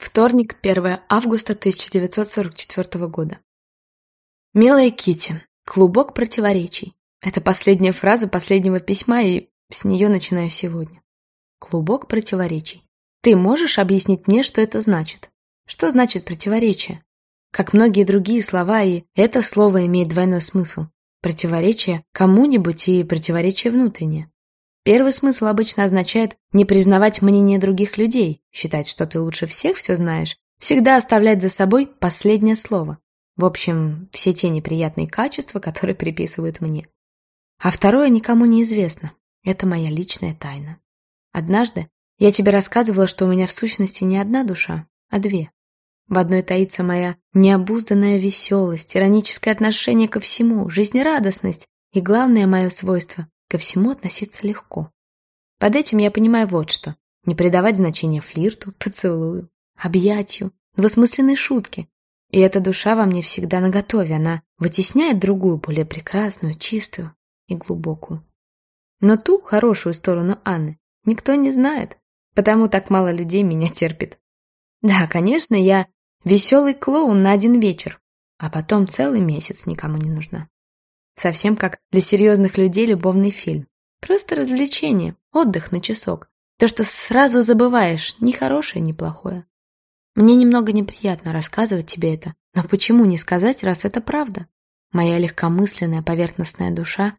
Вторник, 1 августа 1944 года. Милая Кити, клубок противоречий. Это последняя фраза последнего письма, и с нее начинаю сегодня. Клубок противоречий. Ты можешь объяснить мне, что это значит? Что значит противоречие? Как многие другие слова, и это слово имеет двойной смысл. Противоречие кому-нибудь и противоречие внутреннее. Первый смысл обычно означает не признавать мнение других людей, считать, что ты лучше всех все знаешь, всегда оставлять за собой последнее слово. В общем, все те неприятные качества, которые приписывают мне. А второе никому не известно. Это моя личная тайна. Однажды я тебе рассказывала, что у меня в сущности не одна душа, а две. В одной таится моя необузданная веселость, ироническое отношение ко всему, жизнерадостность и главное мое свойство Ко всему относиться легко. Под этим я понимаю вот что. Не придавать значения флирту, поцелую, объятию, двусмысленной шутке. И эта душа во мне всегда наготове, она вытесняет другую, более прекрасную, чистую и глубокую. Но ту хорошую сторону Анны никто не знает, потому так мало людей меня терпит. Да, конечно, я веселый клоун на один вечер, а потом целый месяц никому не нужна. Совсем как для серьезных людей любовный фильм. Просто развлечение, отдых на часок. То, что сразу забываешь, ни хорошее, ни плохое. Мне немного неприятно рассказывать тебе это, но почему не сказать, раз это правда? Моя легкомысленная поверхностная душа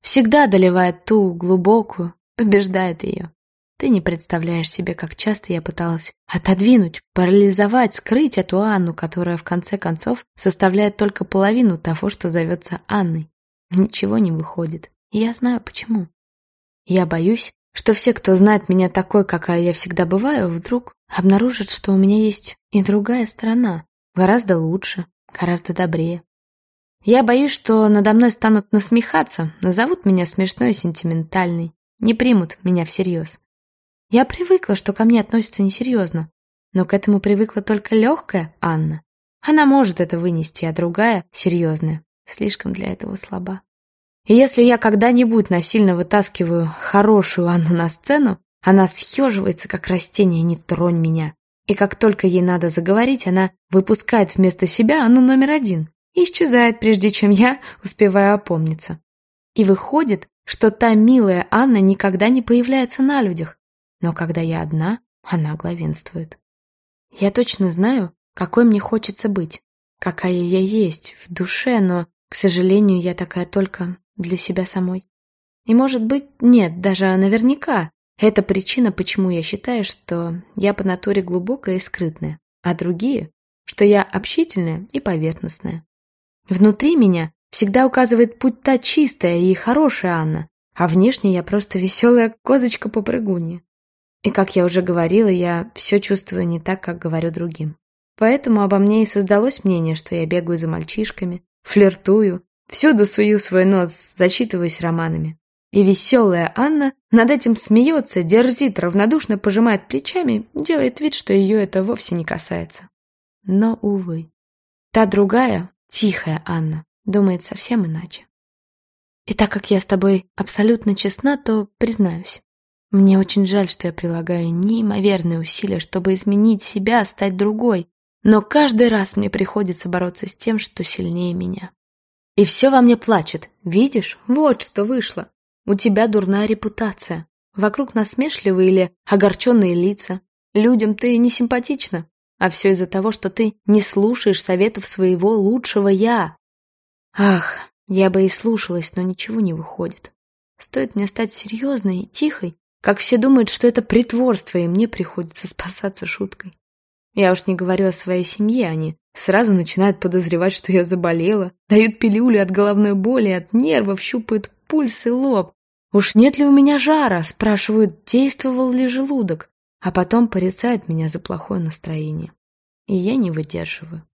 всегда одолевает ту глубокую, побеждает ее. Ты не представляешь себе, как часто я пыталась отодвинуть, парализовать, скрыть эту Анну, которая в конце концов составляет только половину того, что зовется Анной. Ничего не выходит. Я знаю почему. Я боюсь, что все, кто знает меня такой, какая я всегда бываю, вдруг обнаружат, что у меня есть и другая сторона, гораздо лучше, гораздо добрее. Я боюсь, что надо мной станут насмехаться, назовут меня смешной и сентиментальной, не примут меня всерьез. Я привыкла, что ко мне относятся несерьезно, но к этому привыкла только легкая Анна. Она может это вынести, а другая, серьезная, слишком для этого слаба. И если я когда-нибудь насильно вытаскиваю хорошую Анну на сцену, она съеживается, как растение, не тронь меня. И как только ей надо заговорить, она выпускает вместо себя Анну номер один и исчезает, прежде чем я успеваю опомниться. И выходит, что та милая Анна никогда не появляется на людях, но когда я одна, она главенствует. Я точно знаю, какой мне хочется быть, какая я есть в душе, но, к сожалению, я такая только для себя самой. И, может быть, нет, даже наверняка, это причина, почему я считаю, что я по натуре глубокая и скрытная, а другие, что я общительная и поверхностная. Внутри меня всегда указывает путь та чистая и хорошая Анна, а внешне я просто веселая козочка-попрыгунья. И, как я уже говорила, я все чувствую не так, как говорю другим. Поэтому обо мне и создалось мнение, что я бегаю за мальчишками, флиртую, всюду сую свой нос, зачитываюсь романами. И веселая Анна над этим смеется, дерзит, равнодушно пожимает плечами, делает вид, что ее это вовсе не касается. Но, увы, та другая, тихая Анна, думает совсем иначе. И так как я с тобой абсолютно честна, то признаюсь. Мне очень жаль, что я прилагаю неимоверные усилия, чтобы изменить себя, стать другой, но каждый раз мне приходится бороться с тем, что сильнее меня. И все во мне плачет. Видишь, вот что вышло. У тебя дурная репутация. Вокруг насмешливые или огорченные лица. Людям ты не симпатична. А все из-за того, что ты не слушаешь советов своего лучшего «я». Ах, я бы и слушалась, но ничего не выходит. Стоит мне стать серьезной и тихой, как все думают, что это притворство, и мне приходится спасаться шуткой. Я уж не говорю о своей семье, они сразу начинают подозревать, что я заболела, дают пилюли от головной боли, от нервов, щупают пульс и лоб. Уж нет ли у меня жара, спрашивают, действовал ли желудок, а потом порицают меня за плохое настроение. И я не выдерживаю.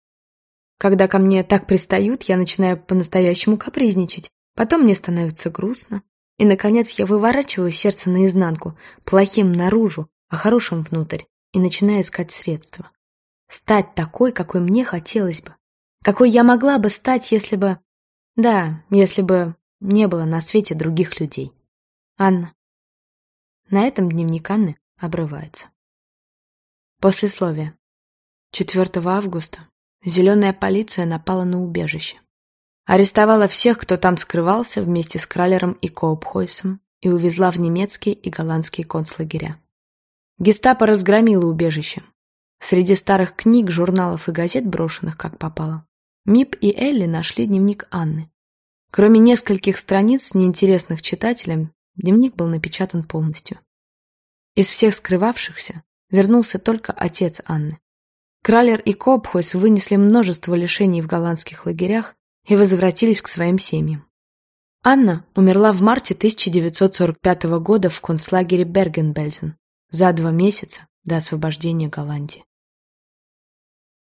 Когда ко мне так пристают, я начинаю по-настоящему капризничать. Потом мне становится грустно. И, наконец, я выворачиваю сердце наизнанку, плохим наружу, а хорошим внутрь, и начинаю искать средства. Стать такой, какой мне хотелось бы. Какой я могла бы стать, если бы... Да, если бы не было на свете других людей. Анна. На этом дневник Анны обрывается. Послесловие. 4 августа зеленая полиция напала на убежище. Арестовала всех, кто там скрывался вместе с Кралером и Коопхойсом и увезла в немецкие и голландские концлагеря. Гестапо разгромило убежище. Среди старых книг, журналов и газет, брошенных как попало, Мип и Элли нашли дневник Анны. Кроме нескольких страниц, неинтересных читателям, дневник был напечатан полностью. Из всех скрывавшихся вернулся только отец Анны. Кралер и Копхойс вынесли множество лишений в голландских лагерях и возвратились к своим семьям. Анна умерла в марте 1945 года в концлагере Берген-Бельзен за два месяца до освобождения Голландии.